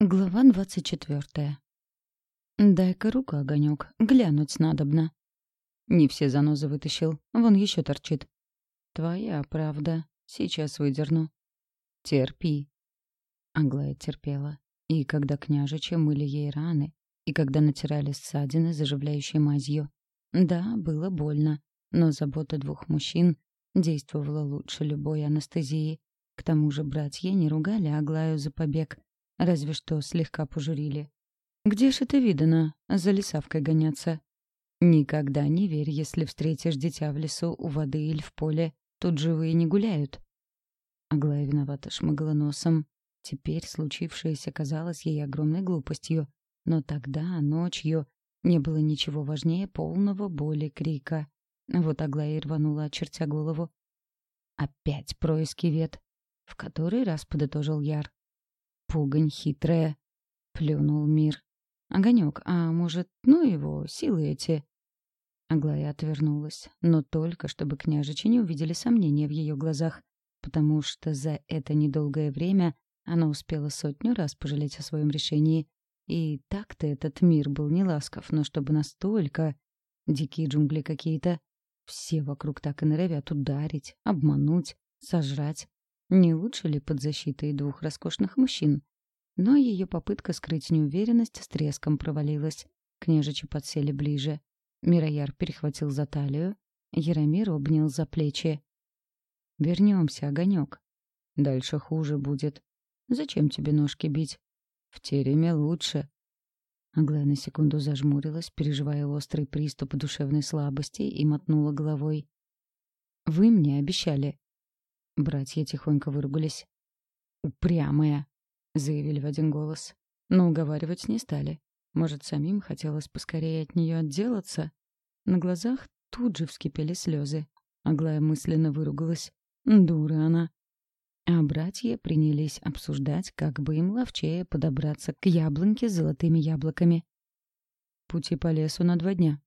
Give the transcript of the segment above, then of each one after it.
Глава двадцать четвертая. «Дай-ка руку, огонек, глянуть надобно». Не все занозы вытащил, вон еще торчит. «Твоя правда, сейчас выдерну». «Терпи». Аглая терпела. И когда княжичи мыли ей раны, и когда натирали ссадины, заживляющей мазью. Да, было больно, но забота двух мужчин действовала лучше любой анестезии. К тому же братья не ругали Аглаю за побег — Разве что слегка пожурили. «Где ж это видано, за лесавкой гоняться?» «Никогда не верь, если встретишь дитя в лесу, у воды или в поле. Тут живые не гуляют». Аглая виновата шмыгала носом. Теперь случившееся казалось ей огромной глупостью. Но тогда, ночью, не было ничего важнее полного боли крика. Вот Аглая рванула, очертя голову. Опять происки вет. В который раз подытожил Яр. Пугань хитрая. Плюнул мир. Огонек, а может, ну его, силы эти? Аглая отвернулась, но только чтобы княжичи не увидели сомнения в ее глазах, потому что за это недолгое время она успела сотню раз пожалеть о своем решении. И так-то этот мир был не ласков, но чтобы настолько... Дикие джунгли какие-то. Все вокруг так и норовят ударить, обмануть, сожрать. Не лучше ли под защитой двух роскошных мужчин? Но ее попытка скрыть неуверенность с треском провалилась. Княжичи подсели ближе. Мирояр перехватил за талию. Яромир обнял за плечи. «Вернемся, огонек. Дальше хуже будет. Зачем тебе ножки бить? В тереме лучше». Аглая на секунду зажмурилась, переживая острый приступ душевной слабости, и мотнула головой. «Вы мне обещали. Братья тихонько выругались. «Упрямая», — заявили в один голос. Но уговаривать не стали. Может, самим хотелось поскорее от нее отделаться? На глазах тут же вскипели слезы. Аглая мысленно выругалась. Дура она. А братья принялись обсуждать, как бы им ловчее подобраться к яблоньке с золотыми яблоками. Пути по лесу на два дня.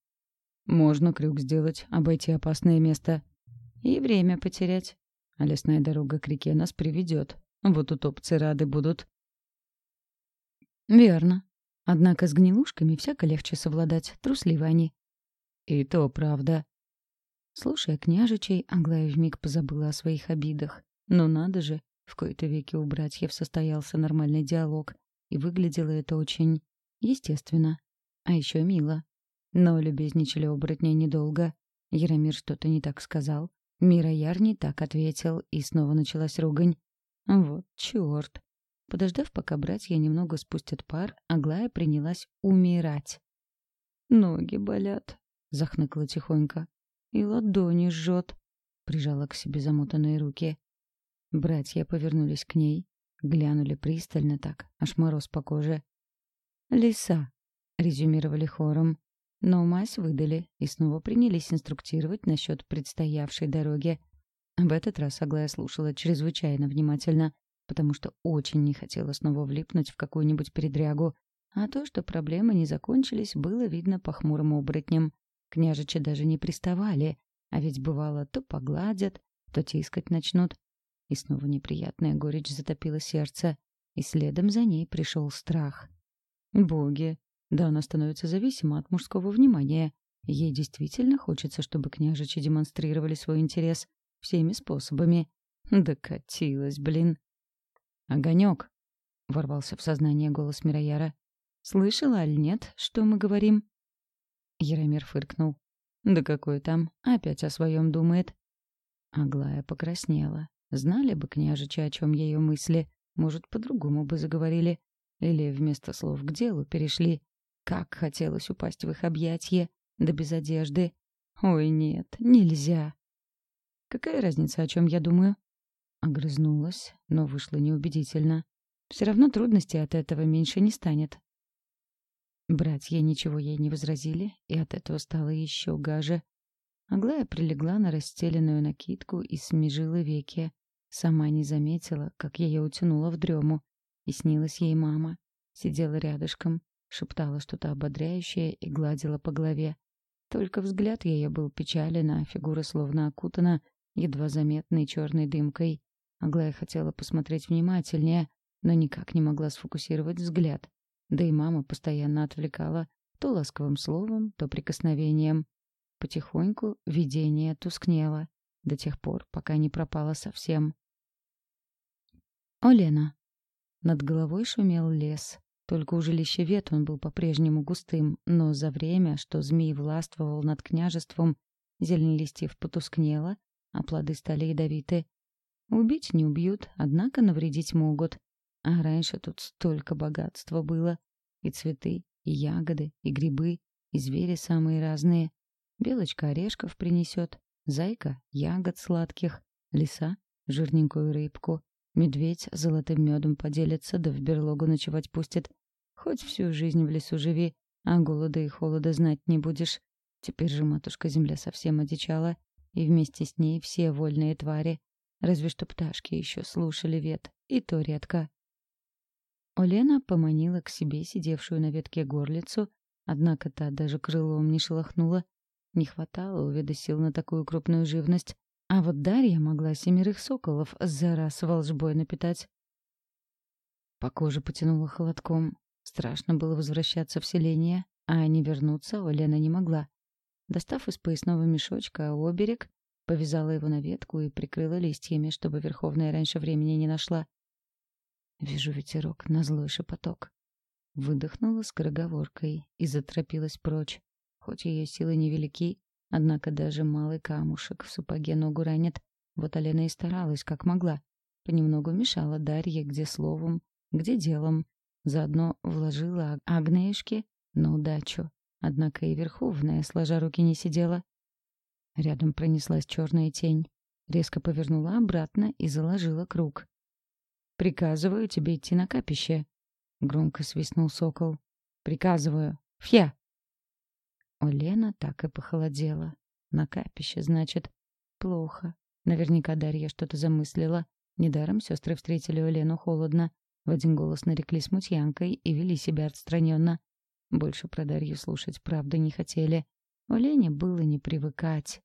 Можно крюк сделать, обойти опасное место. И время потерять а лесная дорога к реке нас приведет. Вот утопцы рады будут. Верно. Однако с гнилушками всяко легче совладать, трусливы они. И то правда. Слушая княжичей, Аглая вмиг позабыла о своих обидах. Но надо же, в кои-то веки у братьев состоялся нормальный диалог, и выглядело это очень естественно. А еще мило. Но любезничали оборотня недолго. Яромир что-то не так сказал, Мирояр не так ответил, и снова началась ругань. Вот чёрт. Подождав, пока братья немного спустят пар, Аглая принялась умирать. «Ноги болят», — захныкала тихонько. «И ладони жжет», — прижала к себе замотанные руки. Братья повернулись к ней, глянули пристально так, аж мороз по коже. «Лиса», — резюмировали хором. Но мазь выдали и снова принялись инструктировать насчет предстоявшей дороги. В этот раз Аглая слушала чрезвычайно внимательно, потому что очень не хотела снова влипнуть в какую-нибудь передрягу. А то, что проблемы не закончились, было видно по хмурым оборотням. Княжичи даже не приставали, а ведь бывало то погладят, то тискать начнут. И снова неприятная горечь затопила сердце, и следом за ней пришел страх. Боги, да она становится зависима от мужского внимания. Ей действительно хочется, чтобы княжичи демонстрировали свой интерес всеми способами. Докатилась, блин. «Огонек!» — ворвался в сознание голос Мирояра. «Слышала, аль нет, что мы говорим?» Яромир фыркнул. «Да какой там? Опять о своем думает». Аглая покраснела. Знали бы княжичи, о чем ее мысли. Может, по-другому бы заговорили. Или вместо слов к делу перешли. Как хотелось упасть в их объятье, да без одежды. Ой, нет, нельзя. Какая разница, о чем я думаю? Огрызнулась, но вышло неубедительно. Все равно трудностей от этого меньше не станет. Братья ничего ей не возразили, и от этого стало еще гаже. Аглая прилегла на расстеленную накидку и смежила веки. Сама не заметила, как ее утянуло в дрему. И снилась ей мама. Сидела рядышком, шептала что-то ободряющее и гладила по голове. Только взгляд ее был печален, а фигура словно окутана едва заметной черной дымкой. Аглая хотела посмотреть внимательнее, но никак не могла сфокусировать взгляд. Да и мама постоянно отвлекала то ласковым словом, то прикосновением. Потихоньку видение тускнело, до тех пор, пока не пропало совсем. Олена. Над головой шумел лес. Только у жилища вет он был по-прежнему густым, но за время, что змей властвовал над княжеством, зелень листьев потускнела, а плоды стали ядовиты. Убить не убьют, однако навредить могут. А раньше тут столько богатства было. И цветы, и ягоды, и грибы, и звери самые разные. Белочка орешков принесет, зайка — ягод сладких, лиса — жирненькую рыбку, медведь золотым медом поделится, да в берлогу ночевать пустит. Хоть всю жизнь в лесу живи, а голода и холода знать не будешь. Теперь же матушка-земля совсем одичала, и вместе с ней все вольные твари. Разве что пташки еще слушали вет, и то редко. Олена поманила к себе сидевшую на ветке горлицу, однако та даже крылом не шелохнула. Не хватало у вида сил на такую крупную живность, а вот Дарья могла семерых соколов за раз волжбой напитать. По коже потянуло холодком. Страшно было возвращаться в селение, а не вернуться Олена не могла. Достав из поясного мешочка оберег, повязала его на ветку и прикрыла листьями, чтобы Верховная раньше времени не нашла. Вижу ветерок на злой шепоток. Выдохнула скороговоркой и заторопилась прочь. Хоть ее силы невелики, однако даже малый камушек в сапоге ногу ранит. Вот Алена и старалась, как могла. Понемногу мешала Дарье где словом, где делом, Заодно вложила Агнеюшке на удачу. Однако и Верховная, сложа руки, не сидела. Рядом пронеслась черная тень. Резко повернула обратно и заложила круг. «Приказываю тебе идти на капище», — громко свистнул сокол. «Приказываю. Фья!» Олена так и похолодела. На капище, значит. Плохо. Наверняка Дарья что-то замыслила. Недаром сестры встретили Олену холодно. В один голос нарекли смутьянкой и вели себя отстраненно. Больше про Дарью слушать правды не хотели. Олене было не привыкать.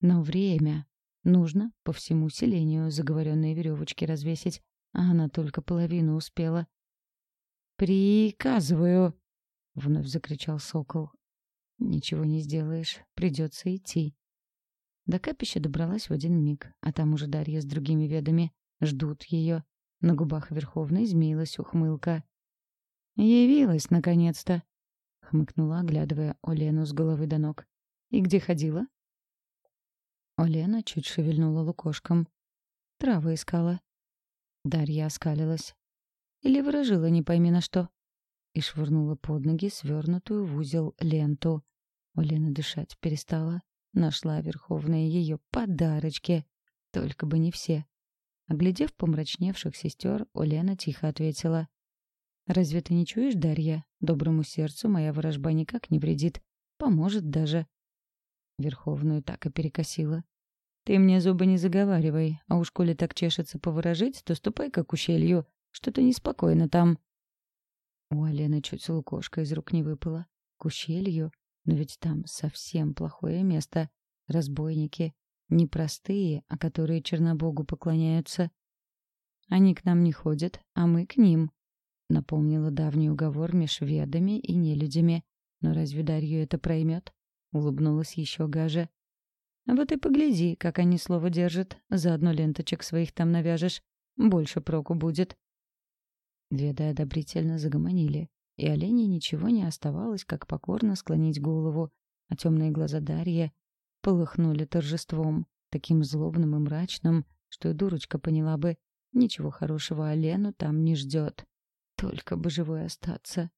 Но время. Нужно по всему селению заговоренные веревочки развесить, а она только половину успела. «Приказываю!» — вновь закричал сокол. «Ничего не сделаешь, придется идти». До капища добралась в один миг, а там уже Дарья с другими ведами. Ждут ее. На губах Верховной змеилась ухмылка. «Явилась, наконец-то!» — хмыкнула, оглядывая Олену с головы до ног. «И где ходила?» Олена чуть шевельнула лукошком. Травы искала. Дарья оскалилась. Или выражила не пойми на что. И швырнула под ноги свернутую в узел ленту. Олена дышать перестала. Нашла Верховная ее подарочки. Только бы не все. Оглядев помрачневших сестер, Олена тихо ответила. «Разве ты не чуешь, Дарья? Доброму сердцу моя ворожба никак не вредит. Поможет даже». Верховную так и перекосила. «Ты мне зубы не заговаривай, а уж коли так чешется поворожить, то ступай как ущелью. Что-то неспокойно там». У Алены чуть лукошка из рук не выпала. К ущелью? Но ведь там совсем плохое место. Разбойники. Не простые, а которые Чернобогу поклоняются. Они к нам не ходят, а мы к ним. Напомнила давний уговор меж ведами и нелюдями. Но разве Дарью это проймет? Улыбнулась еще гаже. Вот и погляди, как они слово держат. Заодно ленточек своих там навяжешь. Больше проку будет. Веды одобрительно загомонили, и олене ничего не оставалось, как покорно склонить голову, а темные глаза Дарьи полыхнули торжеством, таким злобным и мрачным, что и дурочка поняла бы, ничего хорошего Алену там не ждет. Только бы живой остаться.